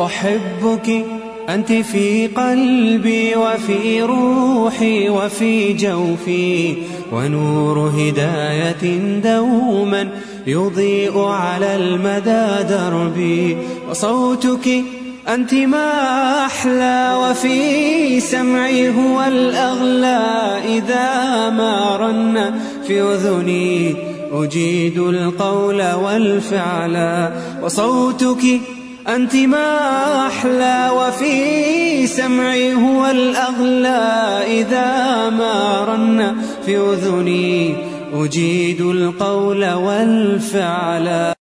أحبك أنت في قلبي وفي روحي وفي جوفي ونور هداية دوما يضيء على المدى دربي وصوتك أنت ما أحلى وفي سمعي هو الأغلى إذا ما رن في أذني أجيد القول والفعل وصوتك أنت ما أحلى وفي سمعي هو الأغلى إذا ما رن في أذني. أجيد القول والفعل.